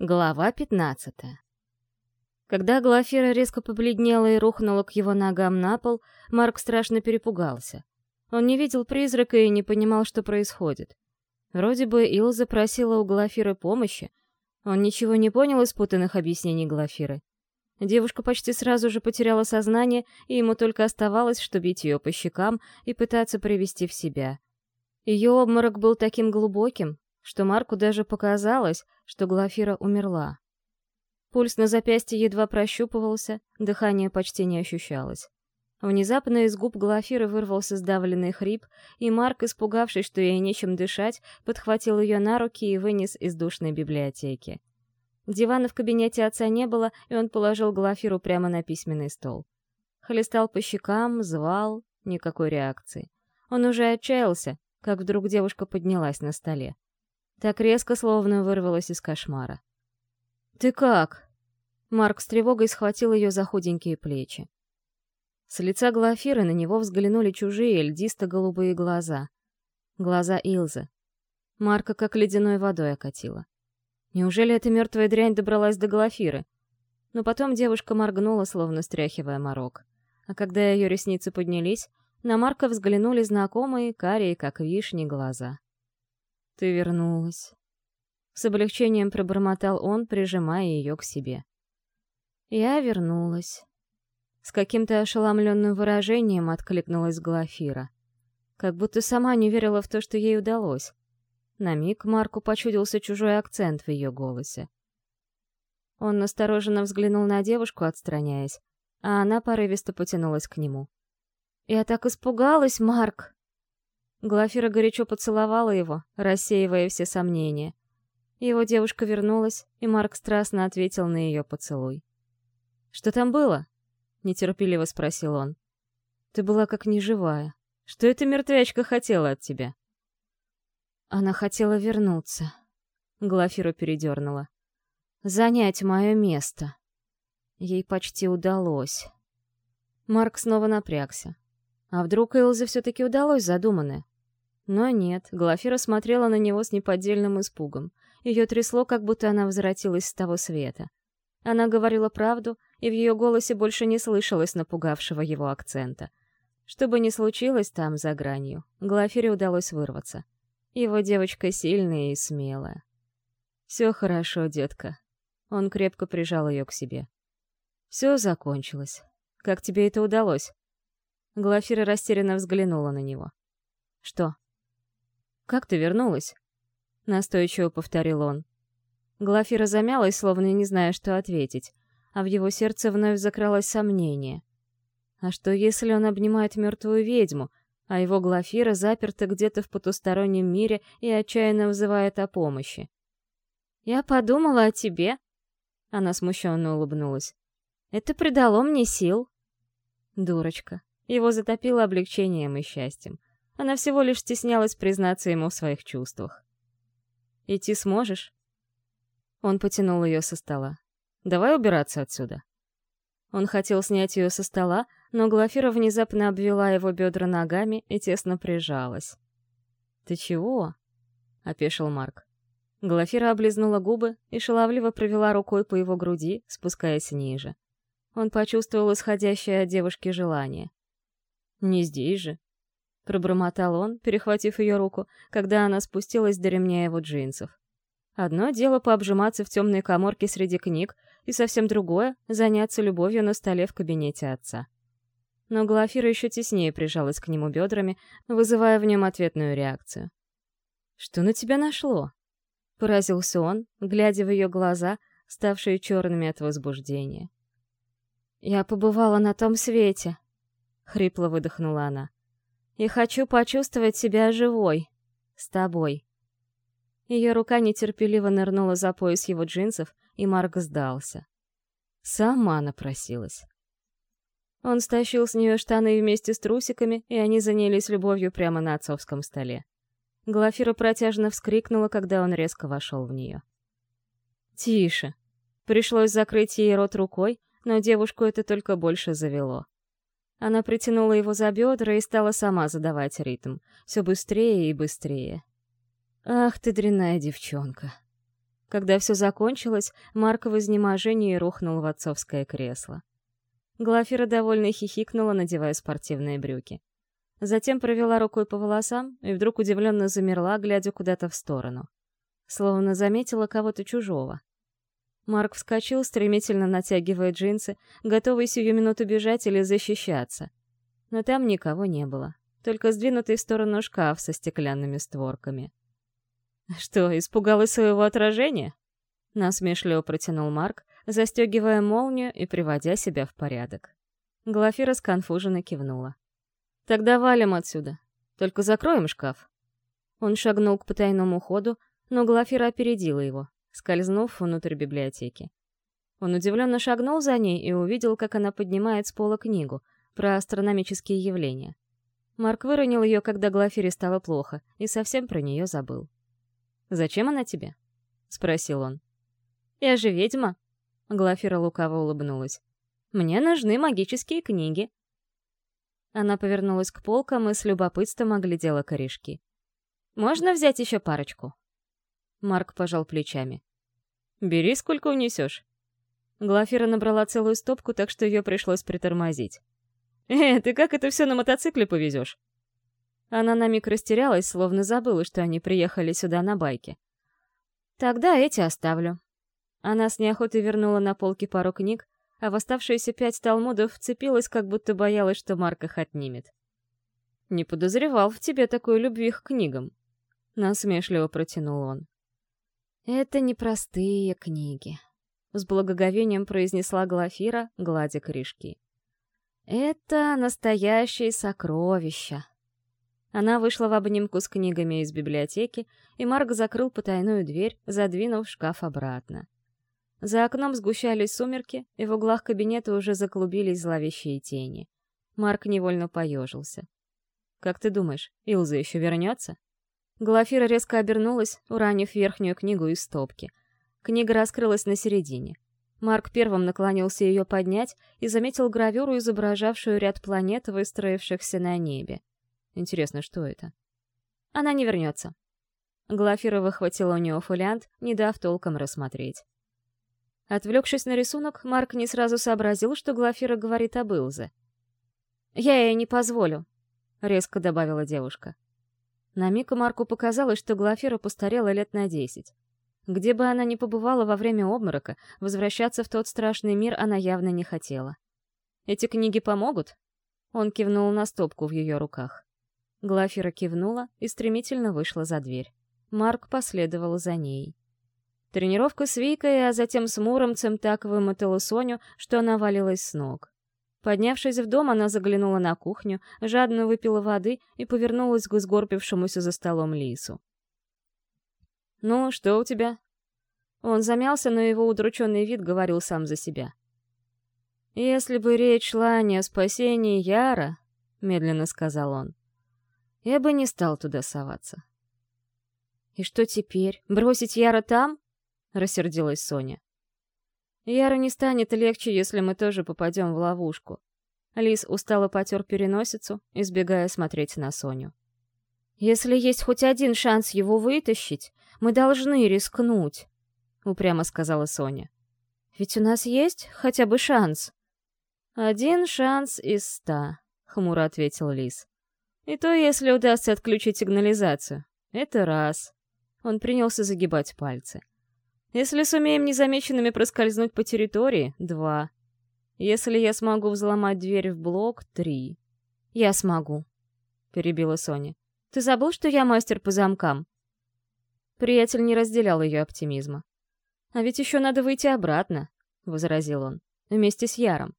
Глава 15 Когда Глафира резко побледнела и рухнула к его ногам на пол, Марк страшно перепугался. Он не видел призрака и не понимал, что происходит. Вроде бы Илза просила у Глафиры помощи. Он ничего не понял из путанных объяснений Глафиры. Девушка почти сразу же потеряла сознание, и ему только оставалось, что бить ее по щекам и пытаться привести в себя. Ее обморок был таким глубоким, что Марку даже показалось, что Глафира умерла. Пульс на запястье едва прощупывался, дыхание почти не ощущалось. Внезапно из губ Глафиры вырвался сдавленный хрип, и Марк, испугавшись, что ей нечем дышать, подхватил ее на руки и вынес из душной библиотеки. Дивана в кабинете отца не было, и он положил Глафиру прямо на письменный стол. Хлестал по щекам, звал, никакой реакции. Он уже отчаялся, как вдруг девушка поднялась на столе. Так резко, словно вырвалась из кошмара. «Ты как?» Марк с тревогой схватил ее за худенькие плечи. С лица Глафиры на него взглянули чужие льдисто-голубые глаза. Глаза Илзы. Марка как ледяной водой окатила. Неужели эта мертвая дрянь добралась до Глафиры? Но потом девушка моргнула, словно стряхивая морок. А когда ее ресницы поднялись, на Марка взглянули знакомые, карие, как вишни, глаза. «Ты вернулась». С облегчением пробормотал он, прижимая ее к себе. «Я вернулась». С каким-то ошеломленным выражением откликнулась Глафира. Как будто сама не верила в то, что ей удалось. На миг Марку почудился чужой акцент в ее голосе. Он настороженно взглянул на девушку, отстраняясь, а она порывисто потянулась к нему. «Я так испугалась, Марк!» Глафира горячо поцеловала его, рассеивая все сомнения. Его девушка вернулась, и Марк страстно ответил на ее поцелуй. «Что там было?» — нетерпеливо спросил он. «Ты была как неживая. Что эта мертвячка хотела от тебя?» Она хотела вернуться. Глафиру передернула. «Занять мое место». Ей почти удалось. Марк снова напрягся. А вдруг Элзе все-таки удалось задуманное? Но нет, Глафира смотрела на него с неподдельным испугом. Ее трясло, как будто она возвратилась с того света. Она говорила правду, и в ее голосе больше не слышалось напугавшего его акцента. Что бы ни случилось там, за гранью, Глафире удалось вырваться. Его девочка сильная и смелая. «Все хорошо, детка». Он крепко прижал ее к себе. «Все закончилось. Как тебе это удалось?» Глафира растерянно взглянула на него. «Что?» «Как ты вернулась?» Настойчиво повторил он. Глафира замялась, словно не зная, что ответить, а в его сердце вновь закралось сомнение. А что, если он обнимает мертвую ведьму, а его Глафира заперта где-то в потустороннем мире и отчаянно взывает о помощи? «Я подумала о тебе», — она смущенно улыбнулась. «Это придало мне сил». Дурочка. Его затопило облегчением и счастьем. Она всего лишь стеснялась признаться ему в своих чувствах. «Идти сможешь?» Он потянул ее со стола. «Давай убираться отсюда». Он хотел снять ее со стола, но Глафира внезапно обвела его бедра ногами и тесно прижалась. «Ты чего?» — опешил Марк. Глафира облизнула губы и шаловливо провела рукой по его груди, спускаясь ниже. Он почувствовал исходящее от девушки желание. «Не здесь же», — пробормотал он, перехватив ее руку, когда она спустилась до ремня его джинсов. Одно дело пообжиматься в темной коморке среди книг, и совсем другое — заняться любовью на столе в кабинете отца. Но Глафира еще теснее прижалась к нему бедрами, вызывая в нем ответную реакцию. «Что на тебя нашло?» — поразился он, глядя в ее глаза, ставшие черными от возбуждения. «Я побывала на том свете», — хрипло выдохнула она. «И хочу почувствовать себя живой. С тобой». Ее рука нетерпеливо нырнула за пояс его джинсов, и Марк сдался. Сама напросилась. Он стащил с нее штаны вместе с трусиками, и они занялись любовью прямо на отцовском столе. Глафира протяжно вскрикнула, когда он резко вошел в нее. «Тише!» Пришлось закрыть ей рот рукой, но девушку это только больше завело. Она притянула его за бедра и стала сама задавать ритм. Все быстрее и быстрее. «Ах ты, дрянная девчонка!» Когда все закончилось, Марк в изнеможении рухнул в отцовское кресло. Глафира довольно хихикнула, надевая спортивные брюки. Затем провела рукой по волосам и вдруг удивленно замерла, глядя куда-то в сторону. Словно заметила кого-то чужого. Марк вскочил, стремительно натягивая джинсы, готовый сию минуту бежать или защищаться. Но там никого не было, только сдвинутый в сторону шкаф со стеклянными створками. «Что, испугалась своего отражения?» Насмешливо протянул Марк, застегивая молнию и приводя себя в порядок. Глафира сконфуженно кивнула. «Тогда валим отсюда. Только закроем шкаф». Он шагнул к потайному ходу, но Глафира опередила его, скользнув внутрь библиотеки. Он удивленно шагнул за ней и увидел, как она поднимает с пола книгу про астрономические явления. Марк выронил ее, когда Глафире стало плохо, и совсем про нее забыл. «Зачем она тебе?» — спросил он. «Я же ведьма», — Глафира лукаво улыбнулась. «Мне нужны магические книги». Она повернулась к полкам и с любопытством оглядела корешки. «Можно взять еще парочку?» Марк пожал плечами. «Бери, сколько унесешь». Глафира набрала целую стопку, так что ее пришлось притормозить. «Э, ты как это все на мотоцикле повезешь?» Она на миг растерялась, словно забыла, что они приехали сюда на байке. «Тогда эти оставлю». Она с неохотой вернула на полки пару книг, а в оставшиеся пять талмудов вцепилась, как будто боялась, что Марк их отнимет. «Не подозревал в тебе такой любви к книгам», — насмешливо протянул он. «Это непростые книги», — с благоговением произнесла Глафира, гладя корешки. «Это настоящие сокровища». Она вышла в обнимку с книгами из библиотеки, и Марк закрыл потайную дверь, задвинув шкаф обратно. За окном сгущались сумерки, и в углах кабинета уже заклубились зловещие тени. Марк невольно поежился. «Как ты думаешь, Илза еще вернется?» Глафира резко обернулась, уранив верхнюю книгу из стопки. Книга раскрылась на середине. Марк первым наклонился ее поднять и заметил гравюру, изображавшую ряд планет, выстроившихся на небе. Интересно, что это? Она не вернется. Глафира выхватила у него фолиант, не дав толком рассмотреть. Отвлекшись на рисунок, Марк не сразу сообразил, что Глафира говорит об Илзе. «Я ей не позволю», — резко добавила девушка. На миг Марку показалось, что Глафира постарела лет на десять. Где бы она ни побывала во время обморока, возвращаться в тот страшный мир она явно не хотела. «Эти книги помогут?» Он кивнул на стопку в ее руках. Глафира кивнула и стремительно вышла за дверь. Марк последовал за ней. Тренировка с Викой, а затем с Муромцем так вымотала Соню, что она валилась с ног. Поднявшись в дом, она заглянула на кухню, жадно выпила воды и повернулась к сгорбившемуся за столом Лису. «Ну, что у тебя?» Он замялся, но его удрученный вид говорил сам за себя. «Если бы речь шла не о спасении Яра», — медленно сказал он, я бы не стал туда соваться. «И что теперь? Бросить Яра там?» — рассердилась Соня. «Яра не станет легче, если мы тоже попадем в ловушку». Лис устало потер переносицу, избегая смотреть на Соню. «Если есть хоть один шанс его вытащить, мы должны рискнуть», — упрямо сказала Соня. «Ведь у нас есть хотя бы шанс». «Один шанс из ста», — хмуро ответил Лис. И то, если удастся отключить сигнализацию. Это раз. Он принялся загибать пальцы. Если сумеем незамеченными проскользнуть по территории — два. Если я смогу взломать дверь в блок — три. Я смогу, — перебила Соня. Ты забыл, что я мастер по замкам? Приятель не разделял ее оптимизма. «А ведь еще надо выйти обратно», — возразил он, — «вместе с Яром».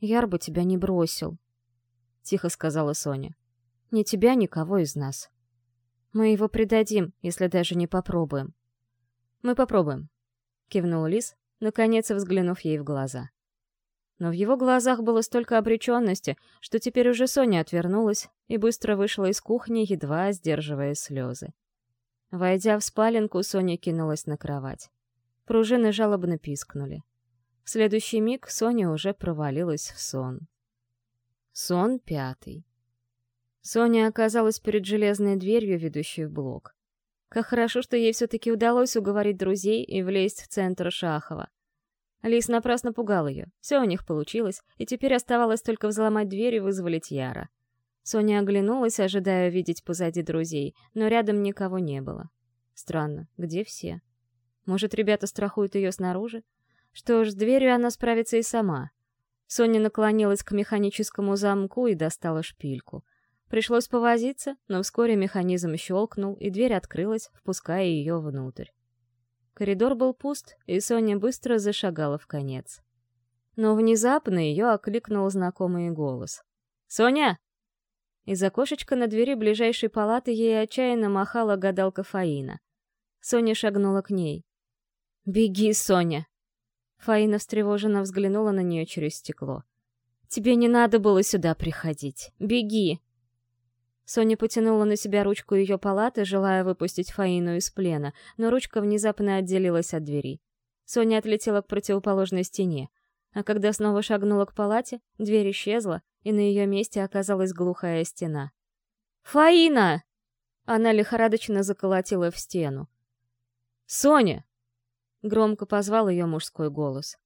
«Яр бы тебя не бросил», — тихо сказала Соня. Ни тебя, никого из нас. Мы его предадим, если даже не попробуем. Мы попробуем, кивнул Лис, наконец взглянув ей в глаза. Но в его глазах было столько обреченности, что теперь уже Соня отвернулась и быстро вышла из кухни, едва сдерживая слезы. Войдя в спаленку, Соня кинулась на кровать. Пружины жалобно пискнули. В следующий миг Соня уже провалилась в сон. Сон пятый. Соня оказалась перед железной дверью, ведущей в блок. Как хорошо, что ей все-таки удалось уговорить друзей и влезть в центр Шахова. Лис напрасно пугал ее. Все у них получилось, и теперь оставалось только взломать дверь и вызволить Яра. Соня оглянулась, ожидая видеть позади друзей, но рядом никого не было. Странно, где все? Может, ребята страхуют ее снаружи? Что ж, с дверью она справится и сама. Соня наклонилась к механическому замку и достала шпильку. Пришлось повозиться, но вскоре механизм щелкнул, и дверь открылась, впуская ее внутрь. Коридор был пуст, и Соня быстро зашагала в конец. Но внезапно ее окликнул знакомый голос. «Соня!» Из окошечка на двери ближайшей палаты ей отчаянно махала гадалка Фаина. Соня шагнула к ней. «Беги, Соня!» Фаина встревоженно взглянула на нее через стекло. «Тебе не надо было сюда приходить. Беги!» Соня потянула на себя ручку ее палаты, желая выпустить Фаину из плена, но ручка внезапно отделилась от двери. Соня отлетела к противоположной стене, а когда снова шагнула к палате, дверь исчезла, и на ее месте оказалась глухая стена. «Фаина!» Она лихорадочно заколотила в стену. «Соня!» Громко позвал ее мужской голос.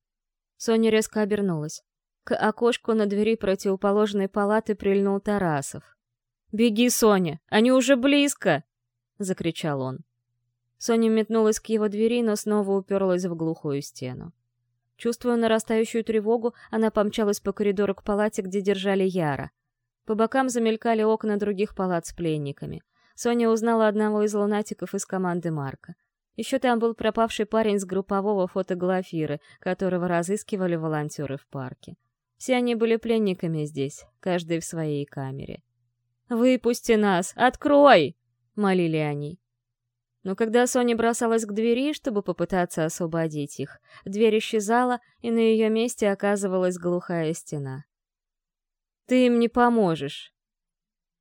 Соня резко обернулась. К окошку на двери противоположной палаты прильнул Тарасов. «Беги, Соня! Они уже близко!» — закричал он. Соня метнулась к его двери, но снова уперлась в глухую стену. Чувствуя нарастающую тревогу, она помчалась по коридору к палате, где держали Яра. По бокам замелькали окна других палат с пленниками. Соня узнала одного из лунатиков из команды Марка. Еще там был пропавший парень с группового фотоглафиры, которого разыскивали волонтеры в парке. Все они были пленниками здесь, каждый в своей камере. «Выпусти нас! Открой!» — молили они. Но когда Соня бросалась к двери, чтобы попытаться освободить их, дверь исчезала, и на ее месте оказывалась глухая стена. «Ты им не поможешь!»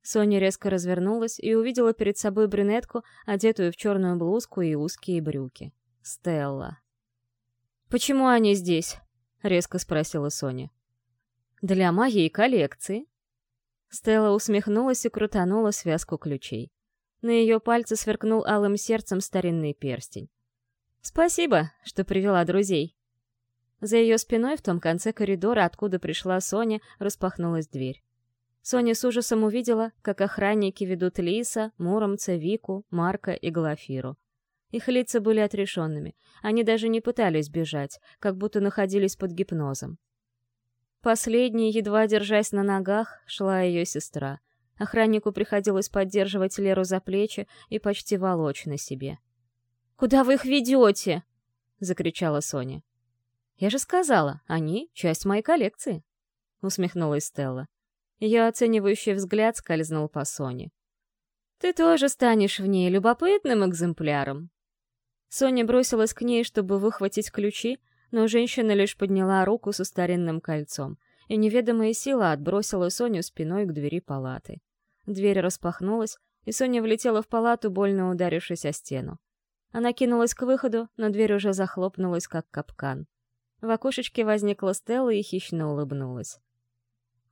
Соня резко развернулась и увидела перед собой брюнетку, одетую в черную блузку и узкие брюки. Стелла. «Почему они здесь?» — резко спросила Соня. «Для моей коллекции», Стелла усмехнулась и крутанула связку ключей. На ее пальце сверкнул алым сердцем старинный перстень. «Спасибо, что привела друзей». За ее спиной в том конце коридора, откуда пришла Соня, распахнулась дверь. Соня с ужасом увидела, как охранники ведут Лиса, Муромца, Вику, Марка и Глафиру. Их лица были отрешенными, они даже не пытались бежать, как будто находились под гипнозом. Последней, едва держась на ногах, шла ее сестра. Охраннику приходилось поддерживать Леру за плечи и почти волочь на себе. «Куда вы их ведете?» — закричала Соня. «Я же сказала, они — часть моей коллекции», — усмехнулась Стелла. Ее оценивающий взгляд скользнул по Соне. «Ты тоже станешь в ней любопытным экземпляром». Соня бросилась к ней, чтобы выхватить ключи, но женщина лишь подняла руку со старинным кольцом, и неведомая сила отбросила Соню спиной к двери палаты. Дверь распахнулась, и Соня влетела в палату, больно ударившись о стену. Она кинулась к выходу, но дверь уже захлопнулась, как капкан. В окошечке возникла Стелла и хищно улыбнулась.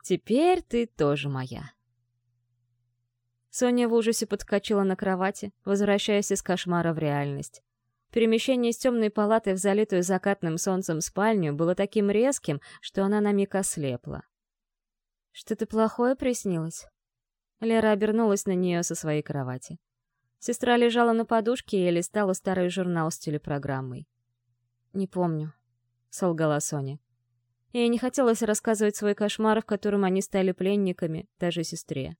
«Теперь ты тоже моя». Соня в ужасе подскочила на кровати, возвращаясь из кошмара в реальность. Перемещение из темной палаты в залитую закатным солнцем спальню было таким резким, что она на миг ослепла. «Что-то плохое приснилось?» Лера обернулась на нее со своей кровати. Сестра лежала на подушке и листала старый журнал с телепрограммой. «Не помню», — солгала Соня. Ей не хотелось рассказывать свой кошмар, в котором они стали пленниками, даже сестре.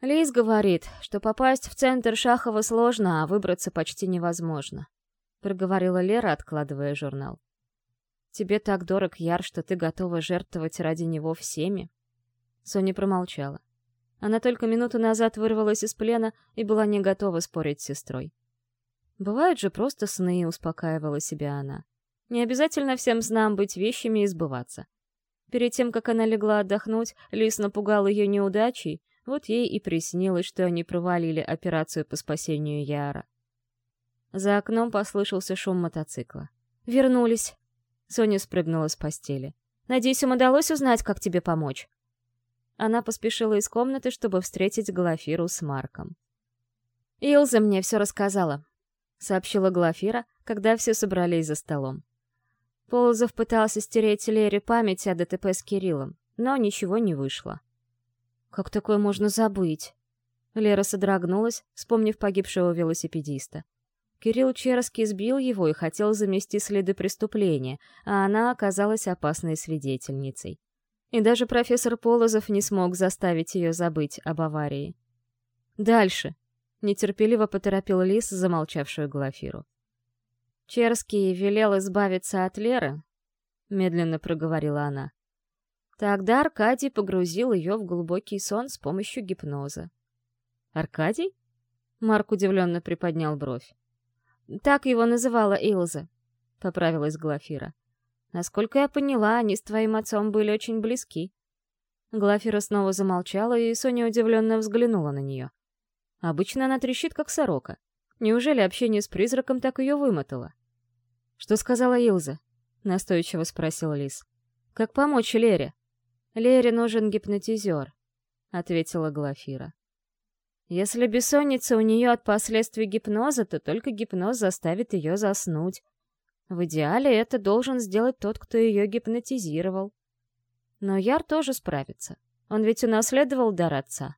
Лиз говорит, что попасть в центр Шахова сложно, а выбраться почти невозможно. Проговорила Лера, откладывая журнал. Тебе так дорог Яр, что ты готова жертвовать ради него всеми? Соня промолчала. Она только минуту назад вырвалась из плена и была не готова спорить с сестрой. Бывают же просто сны, успокаивала себя она. Не обязательно всем снам быть вещами и сбываться. Перед тем, как она легла отдохнуть, Лис напугал ее неудачей, вот ей и приснилось, что они провалили операцию по спасению Яра. За окном послышался шум мотоцикла. «Вернулись!» Соня спрыгнула с постели. «Надеюсь, им удалось узнать, как тебе помочь?» Она поспешила из комнаты, чтобы встретить Глафиру с Марком. «Илза мне все рассказала», — сообщила Глафира, когда все собрались за столом. Полозов пытался стереть Лере память о ДТП с Кириллом, но ничего не вышло. «Как такое можно забыть?» Лера содрогнулась, вспомнив погибшего велосипедиста. Кирилл Черский сбил его и хотел замести следы преступления, а она оказалась опасной свидетельницей. И даже профессор Полозов не смог заставить ее забыть об аварии. «Дальше!» — нетерпеливо поторопил Лис, замолчавшую Глафиру. «Черский велел избавиться от Леры», — медленно проговорила она. Тогда Аркадий погрузил ее в глубокий сон с помощью гипноза. «Аркадий?» — Марк удивленно приподнял бровь. «Так его называла Илза», — поправилась Глафира. «Насколько я поняла, они с твоим отцом были очень близки». Глафира снова замолчала, и Соня удивленно взглянула на нее. Обычно она трещит, как сорока. Неужели общение с призраком так ее вымотало? «Что сказала Илза?» — настойчиво спросил Лис. «Как помочь Лере?» «Лере нужен гипнотизер», — ответила Глафира. «Если бессонница у нее от последствий гипноза, то только гипноз заставит ее заснуть. В идеале это должен сделать тот, кто ее гипнотизировал. Но Яр тоже справится. Он ведь унаследовал дар отца».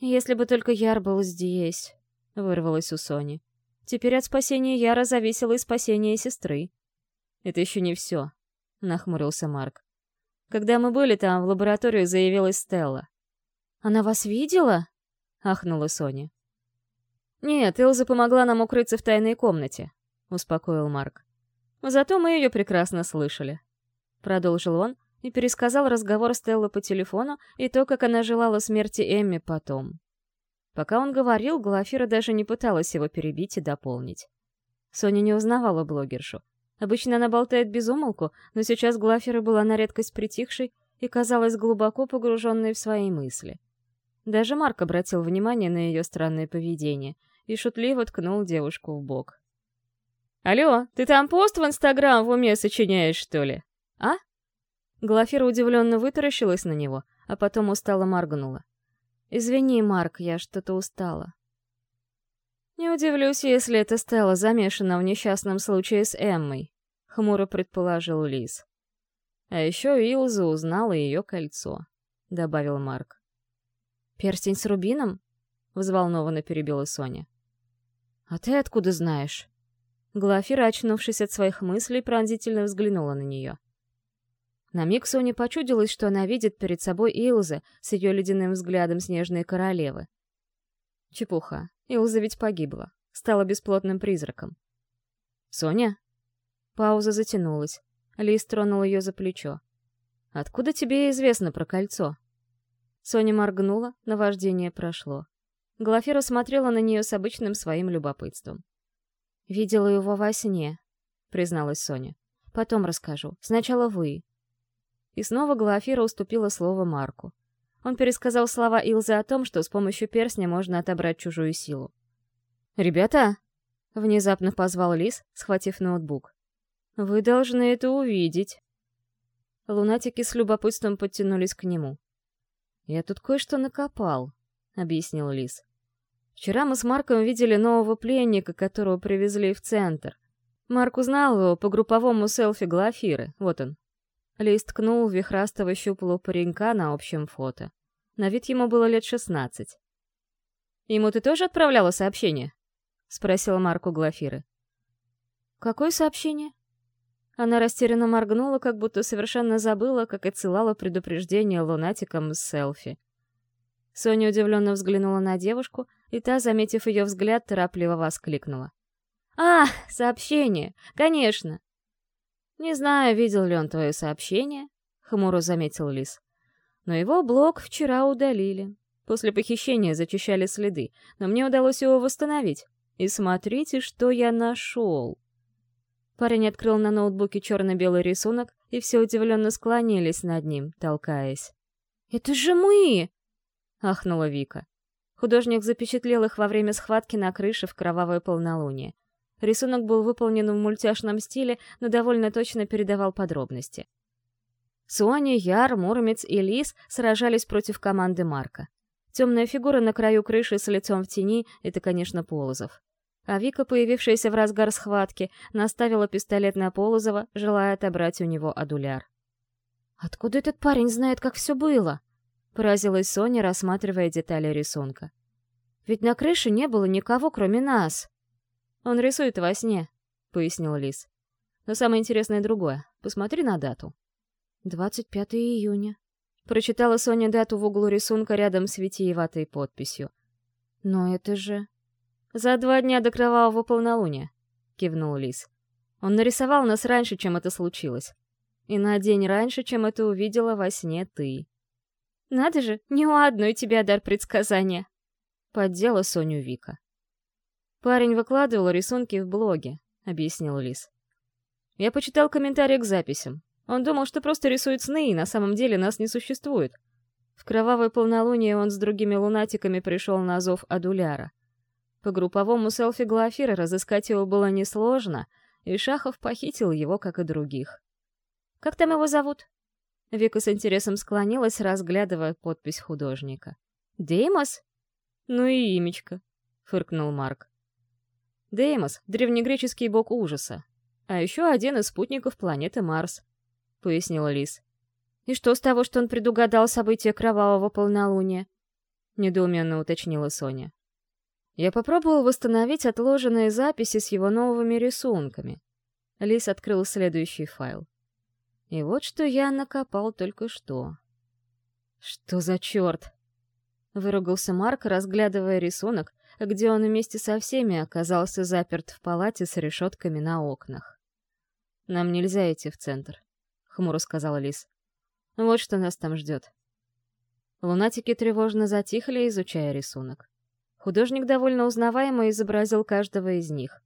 «Если бы только Яр был здесь», — вырвалось у Сони. Теперь от спасения Яра зависело и спасение сестры. «Это еще не все», — нахмурился Марк. Когда мы были там, в лабораторию заявилась Стелла. «Она вас видела?» — ахнула Соня. «Нет, Илза помогла нам укрыться в тайной комнате», — успокоил Марк. «Зато мы ее прекрасно слышали», — продолжил он и пересказал разговор Стеллы по телефону и то, как она желала смерти Эмми потом. Пока он говорил, Глафира даже не пыталась его перебить и дополнить. Соня не узнавала блогершу, Обычно она болтает без умолку, но сейчас Глафера была на редкость притихшей и казалась глубоко погруженной в свои мысли. Даже Марк обратил внимание на ее странное поведение и шутливо ткнул девушку в бок. «Алло, ты там пост в Инстаграм в уме сочиняешь, что ли? А?» Глафира удивленно вытаращилась на него, а потом устало моргнула. «Извини, Марк, я что-то устала». «Не удивлюсь, если это Стелла замешана в несчастном случае с Эммой», — хмуро предположил Лиз. «А еще Илза узнала ее кольцо», — добавил Марк. «Перстень с рубином?» — взволнованно перебила Соня. «А ты откуда знаешь?» Глафира, очнувшись от своих мыслей, пронзительно взглянула на нее. На миг Соне почудилось, что она видит перед собой Илза с ее ледяным взглядом снежной королевы. Чепуха. Илза ведь погибла. Стала бесплотным призраком. «Соня?» Пауза затянулась. Лис тронул ее за плечо. «Откуда тебе известно про кольцо?» Соня моргнула, наваждение прошло. Глафира смотрела на нее с обычным своим любопытством. «Видела его во сне», — призналась Соня. «Потом расскажу. Сначала вы». И снова Глафира уступила слово Марку. Он пересказал слова Илзы о том, что с помощью перстня можно отобрать чужую силу. «Ребята!» — внезапно позвал Лис, схватив ноутбук. «Вы должны это увидеть». Лунатики с любопытством подтянулись к нему. «Я тут кое-что накопал», — объяснил Лис. «Вчера мы с Марком видели нового пленника, которого привезли в центр. Марк узнал его по групповому селфи Глафиры. Вот он». Лис ткнул вихрастого щуплого паренька на общем фото. На вид ему было лет шестнадцать. «Ему ты тоже отправляла сообщение?» — спросила Марку Глафиры. «Какое сообщение?» Она растерянно моргнула, как будто совершенно забыла, как отсылала предупреждение лунатикам с селфи. Соня удивленно взглянула на девушку, и та, заметив ее взгляд, торопливо воскликнула. «А, сообщение! Конечно!» «Не знаю, видел ли он твое сообщение», — хмуро заметил Лис. Но его блог вчера удалили. После похищения зачищали следы, но мне удалось его восстановить. И смотрите, что я нашел. Парень открыл на ноутбуке черно-белый рисунок, и все удивленно склонились над ним, толкаясь. «Это же мы!» — ахнула Вика. Художник запечатлел их во время схватки на крыше в кровавое полнолуние. Рисунок был выполнен в мультяшном стиле, но довольно точно передавал подробности. Суони, Яр, Муромец и Лис сражались против команды Марка. Темная фигура на краю крыши с лицом в тени — это, конечно, Полозов. А Вика, появившаяся в разгар схватки, наставила пистолет на Полозова, желая отобрать у него адуляр. «Откуда этот парень знает, как все было?» — поразилась Соня, рассматривая детали рисунка. «Ведь на крыше не было никого, кроме нас». «Он рисует во сне», — пояснил Лис. «Но самое интересное другое. Посмотри на дату». «25 июня», Прочитала Соня дату в углу рисунка рядом с витиеватой подписью. «Но это же...» «За два дня до кровавого полнолуния», — кивнул Лис. «Он нарисовал нас раньше, чем это случилось. И на день раньше, чем это увидела во сне ты». «Надо же, не у одной тебя дар предсказания», — поддела Соню Вика. «Парень выкладывал рисунки в блоге», — объяснил Лис. «Я почитал комментарии к записям. Он думал, что просто рисует сны, и на самом деле нас не существует. В кровавое полнолуние он с другими лунатиками пришел на зов Адуляра. По групповому селфи Глафира разыскать его было несложно, и Шахов похитил его, как и других. «Как там его зовут?» Вика с интересом склонилась, разглядывая подпись художника. «Деймос?» «Ну и имечко», — фыркнул Марк. Деймос — древнегреческий бог ужаса, а еще один из спутников планеты Марс. — пояснила Лис. «И что с того, что он предугадал события кровавого полнолуния?» — недоуменно уточнила Соня. Я попробовал восстановить отложенные записи с его новыми рисунками. Лис открыл следующий файл. И вот что я накопал только что. «Что за черт?» — выругался Марк, разглядывая рисунок, где он вместе со всеми оказался заперт в палате с решетками на окнах. «Нам нельзя идти в центр хмуро сказала Лис. Вот что нас там ждет. Лунатики тревожно затихли, изучая рисунок. Художник довольно узнаваемо изобразил каждого из них.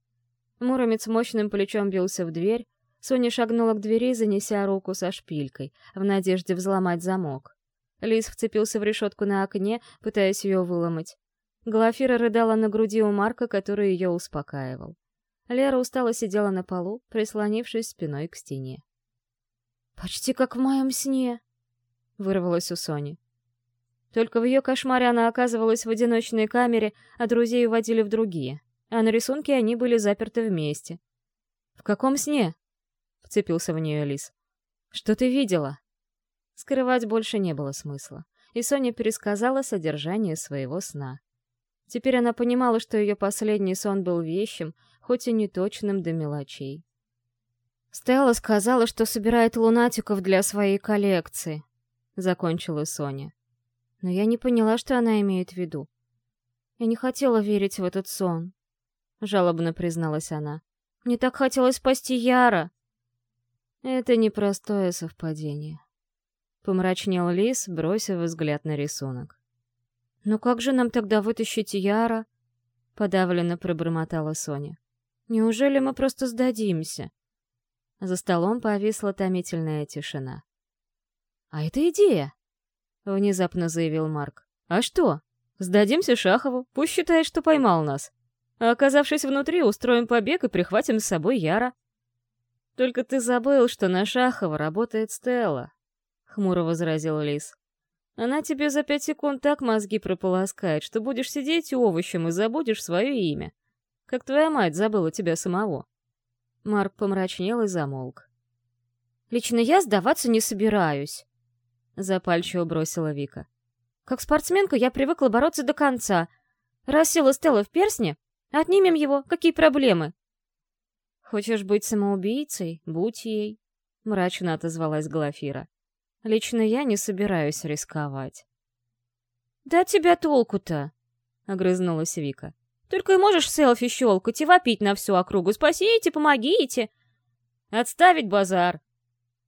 Муромец мощным плечом бился в дверь, Соня шагнула к двери, занеся руку со шпилькой, в надежде взломать замок. Лис вцепился в решетку на окне, пытаясь ее выломать. Глафира рыдала на груди у Марка, который ее успокаивал. Лера устало сидела на полу, прислонившись спиной к стене. «Почти как в моем сне», — вырвалось у Сони. Только в ее кошмаре она оказывалась в одиночной камере, а друзей уводили в другие, а на рисунке они были заперты вместе. «В каком сне?» — вцепился в нее Лис. «Что ты видела?» Скрывать больше не было смысла, и Соня пересказала содержание своего сна. Теперь она понимала, что ее последний сон был вещим, хоть и неточным до мелочей. Стелла сказала, что собирает лунатиков для своей коллекции, закончила Соня. Но я не поняла, что она имеет в виду. Я не хотела верить в этот сон, жалобно призналась она. Мне так хотелось спасти Яра. Это непростое совпадение. Помрачнел Лис, бросив взгляд на рисунок. «Но как же нам тогда вытащить Яра?» — подавленно пробормотала Соня. «Неужели мы просто сдадимся?» За столом повисла томительная тишина. «А это идея!» — внезапно заявил Марк. «А что? Сдадимся Шахову, пусть считает, что поймал нас. А оказавшись внутри, устроим побег и прихватим с собой Яра». «Только ты забыл, что на Шахова работает Стелла», — хмуро возразил Лис. «Она тебе за пять секунд так мозги прополоскает, что будешь сидеть овощем и забудешь свое имя. Как твоя мать забыла тебя самого». Марк помрачнел и замолк. «Лично я сдаваться не собираюсь», — запальчиво бросила Вика. «Как спортсменка я привыкла бороться до конца. Раз села Стелла в персне, отнимем его, какие проблемы?» «Хочешь быть самоубийцей? Будь ей», — мрачно отозвалась Глафира. «Лично я не собираюсь рисковать». «Да тебя толку-то?» — огрызнулась Вика. Только и можешь селфи щелкать и вопить на всю округу. Спасите, помогите!» «Отставить базар!»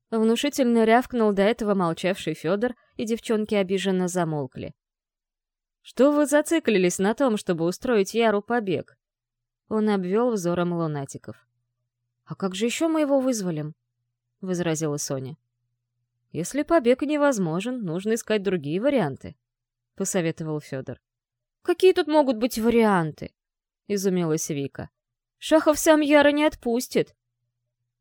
Внушительно рявкнул до этого молчавший Федор, и девчонки обиженно замолкли. «Что вы зациклились на том, чтобы устроить Яру побег?» Он обвел взором лунатиков. «А как же еще мы его вызволим?» — возразила Соня. «Если побег невозможен, нужно искать другие варианты», — посоветовал Федор. «Какие тут могут быть варианты?» — изумилась Вика. «Шахов сам Яра не отпустит».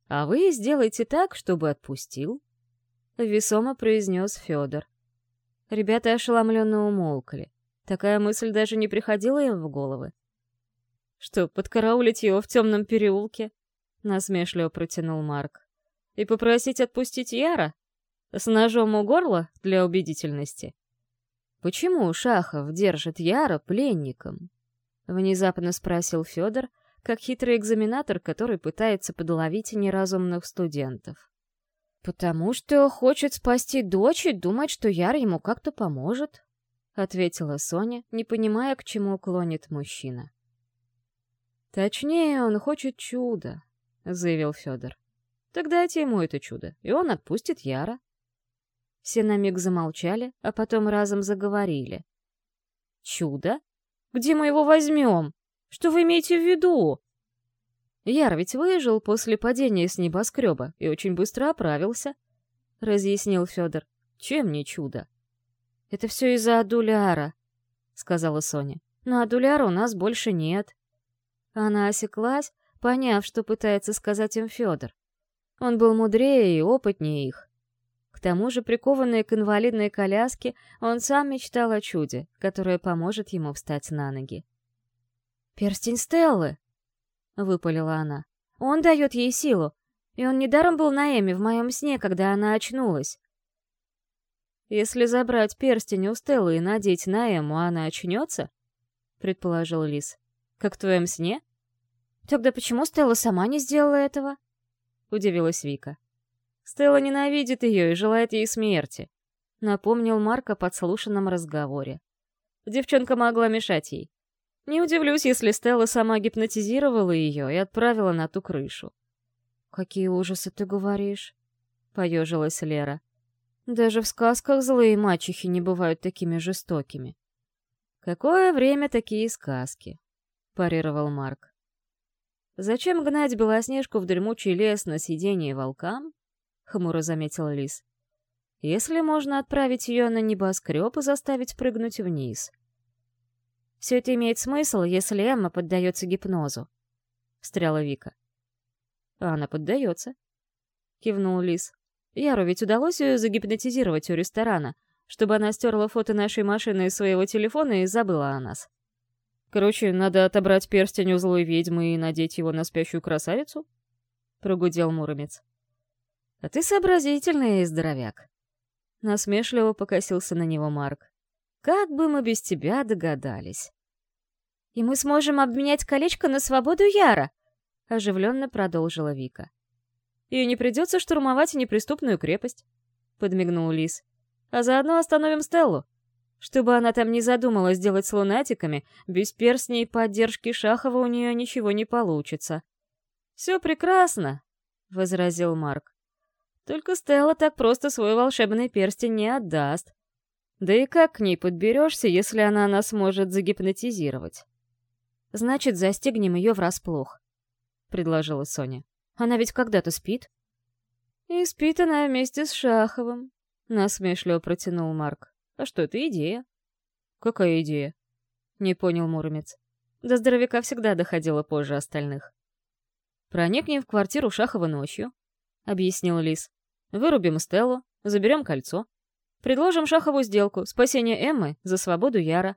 «А вы сделайте так, чтобы отпустил», — весомо произнес Федор. Ребята ошеломленно умолкли. Такая мысль даже не приходила им в головы. «Что, подкараулить его в темном переулке?» — насмешливо протянул Марк. «И попросить отпустить Яра? С ножом у горла для убедительности?» «Почему Шахов держит Яра пленником?» — внезапно спросил Федор, как хитрый экзаменатор, который пытается подловить неразумных студентов. «Потому что хочет спасти дочь и думает, что Яр ему как-то поможет», — ответила Соня, не понимая, к чему клонит мужчина. «Точнее, он хочет чуда», — заявил Федор. «Так дайте ему это чудо, и он отпустит Яра». Все на миг замолчали, а потом разом заговорили. «Чудо? Где мы его возьмем? Что вы имеете в виду?» «Яр ведь выжил после падения с небоскреба и очень быстро оправился», — разъяснил Федор. «Чем не чудо?» «Это все из-за Адуляра», — сказала Соня. «Но Адуляра у нас больше нет». Она осеклась, поняв, что пытается сказать им Федор. Он был мудрее и опытнее их. К тому же, прикованный к инвалидной коляске, он сам мечтал о чуде, которое поможет ему встать на ноги. «Перстень Стеллы!» — выпалила она. «Он дает ей силу, и он недаром был на Эме в моем сне, когда она очнулась. «Если забрать перстень у Стеллы и надеть на Эму, она очнется?» — предположил Лис. «Как в твоем сне?» «Тогда почему Стелла сама не сделала этого?» — удивилась Вика. «Стелла ненавидит ее и желает ей смерти», — напомнил Марк подслушанном разговоре. Девчонка могла мешать ей. Не удивлюсь, если Стелла сама гипнотизировала ее и отправила на ту крышу. «Какие ужасы ты говоришь?» — поежилась Лера. Даже в сказках злые мачехи не бывают такими жестокими. «Какое время такие сказки?» — парировал Марк. «Зачем гнать Белоснежку в дремучий лес на сиденье волкам?» — хмуро заметил Лис. «Если можно отправить ее на небоскреб и заставить прыгнуть вниз». «Все это имеет смысл, если Эмма поддается гипнозу», — встряла Вика. «А она поддается», — кивнул Лис. Яру ведь удалось ее загипнотизировать у ресторана, чтобы она стерла фото нашей машины из своего телефона и забыла о нас. Короче, надо отобрать перстень у злой ведьмы и надеть его на спящую красавицу? Прогудел Муромец. А ты сообразительный здоровяк. Насмешливо покосился на него Марк. Как бы мы без тебя догадались. И мы сможем обменять колечко на свободу Яра, оживленно продолжила Вика. И не придется штурмовать неприступную крепость», — подмигнул Лис. «А заодно остановим Стеллу. Чтобы она там не задумала сделать с лунатиками, без перстней поддержки Шахова у нее ничего не получится». «Все прекрасно», — возразил Марк. «Только Стелла так просто свой волшебный перстень не отдаст. Да и как к ней подберешься, если она нас может загипнотизировать?» «Значит, застигнем ее врасплох», — предложила Соня. Она ведь когда-то спит. И спит она вместе с Шаховым, насмешливо протянул Марк. А что это идея? Какая идея? Не понял Муромец. До здоровяка всегда доходило позже остальных. Проникнем в квартиру Шахова ночью, объяснил Лис. Вырубим Стеллу, заберем кольцо. Предложим Шахову сделку, спасение Эммы за свободу Яра.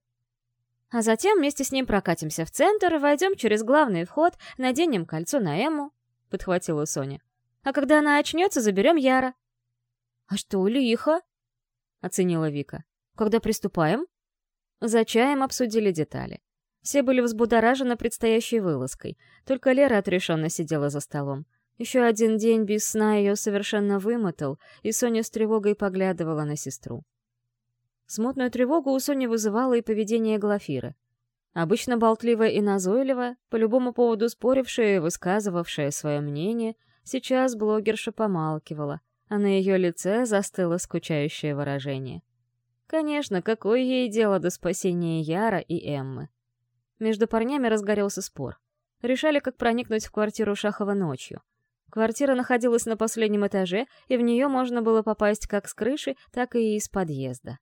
А затем вместе с ним прокатимся в центр, войдем через главный вход, наденем кольцо на Эмму, — подхватила Соня. «А когда она очнется, заберем Яра». «А что, лихо?» — оценила Вика. «Когда приступаем?» За чаем обсудили детали. Все были взбудоражены предстоящей вылазкой. Только Лера отрешенно сидела за столом. Еще один день без сна ее совершенно вымотал, и Соня с тревогой поглядывала на сестру. Смутную тревогу у Сони вызывало и поведение Глафиры. Обычно болтливая и назойливая, по любому поводу спорившая и высказывавшая свое мнение, сейчас блогерша помалкивала, а на ее лице застыло скучающее выражение. Конечно, какое ей дело до спасения Яра и Эммы? Между парнями разгорелся спор. Решали, как проникнуть в квартиру Шахова ночью. Квартира находилась на последнем этаже, и в нее можно было попасть как с крыши, так и из подъезда.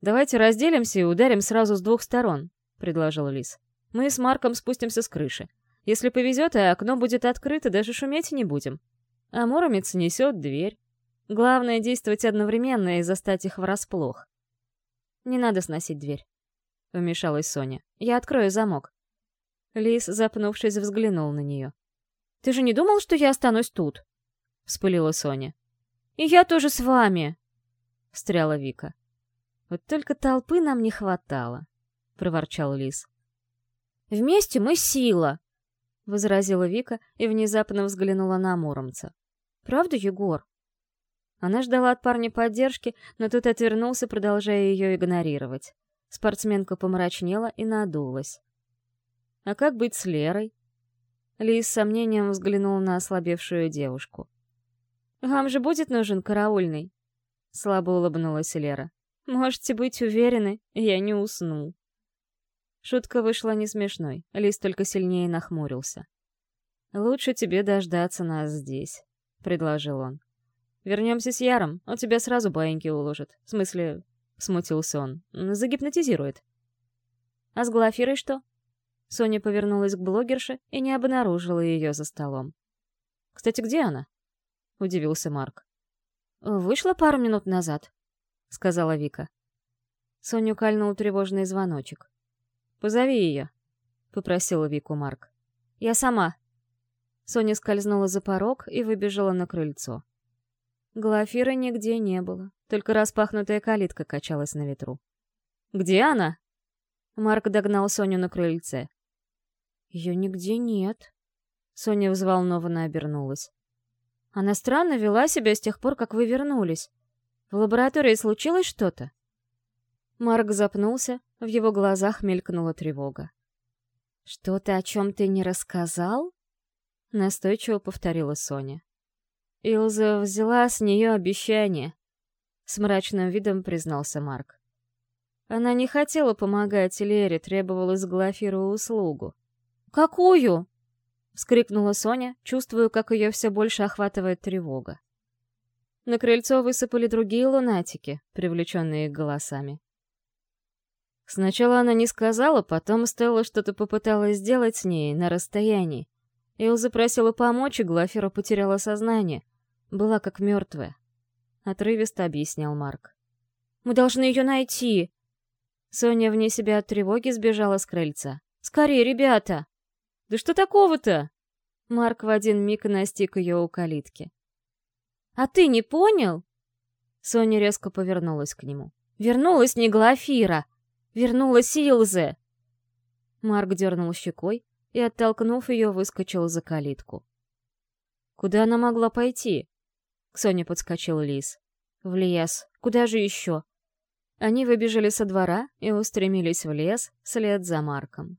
«Давайте разделимся и ударим сразу с двух сторон», предложил Лис. «Мы с Марком спустимся с крыши. Если повезет, и окно будет открыто, даже шуметь не будем. А Муромец несет дверь. Главное — действовать одновременно и застать их врасплох. Не надо сносить дверь», — вмешалась Соня. «Я открою замок». Лис, запнувшись, взглянул на нее. «Ты же не думал, что я останусь тут?» — вспылила Соня. «И я тоже с вами!» — встряла Вика. «Вот только толпы нам не хватало», — проворчал Лис. «Вместе мы сила!» — возразила Вика и внезапно взглянула на Муромца. «Правда, Егор?» Она ждала от парня поддержки, но тот отвернулся, продолжая ее игнорировать. Спортсменка помрачнела и надулась. «А как быть с Лерой?» Ли с сомнением взглянул на ослабевшую девушку. «Вам же будет нужен караульный?» Слабо улыбнулась Лера. «Можете быть уверены, я не усну». Шутка вышла не смешной, Лис только сильнее нахмурился. «Лучше тебе дождаться нас здесь», — предложил он. «Вернемся с Яром, он тебя сразу баиньки уложит. В смысле, смутился он. «Загипнотизирует». «А с Глафирой что?» Соня повернулась к блогерше и не обнаружила ее за столом. «Кстати, где она?» — удивился Марк. «Вышла пару минут назад», — сказала Вика. Соню кальнул тревожный звоночек. «Позови ее», — попросила Вику Марк. «Я сама». Соня скользнула за порог и выбежала на крыльцо. Глафира нигде не было, только распахнутая калитка качалась на ветру. «Где она?» Марк догнал Соню на крыльце. «Ее нигде нет». Соня взволнованно обернулась. «Она странно вела себя с тех пор, как вы вернулись. В лаборатории случилось что-то?» Марк запнулся, в его глазах мелькнула тревога. «Что-то, о чем ты не рассказал?» Настойчиво повторила Соня. Илза взяла с нее обещание. С мрачным видом признался Марк. Она не хотела помогать Лере, требовала с услугу. «Какую?» — вскрикнула Соня, чувствуя, как ее все больше охватывает тревога. На крыльцо высыпали другие лунатики, привлеченные голосами. Сначала она не сказала, потом Стелла что-то попыталась сделать с ней на расстоянии. Илза просила помочь, и Глафира потеряла сознание. Была как мертвая. Отрывисто объяснял Марк. «Мы должны ее найти!» Соня вне себя от тревоги сбежала с крыльца. «Скорее, ребята!» «Да что такого-то?» Марк в один миг настиг ее у калитки. «А ты не понял?» Соня резко повернулась к нему. «Вернулась не Глафира! Вернулась Илзе!» Марк дернул щекой и, оттолкнув ее, выскочил за калитку. Куда она могла пойти? К Соне подскочил Лис. В лес. Куда же еще? Они выбежали со двора и устремились в лес вслед за Марком.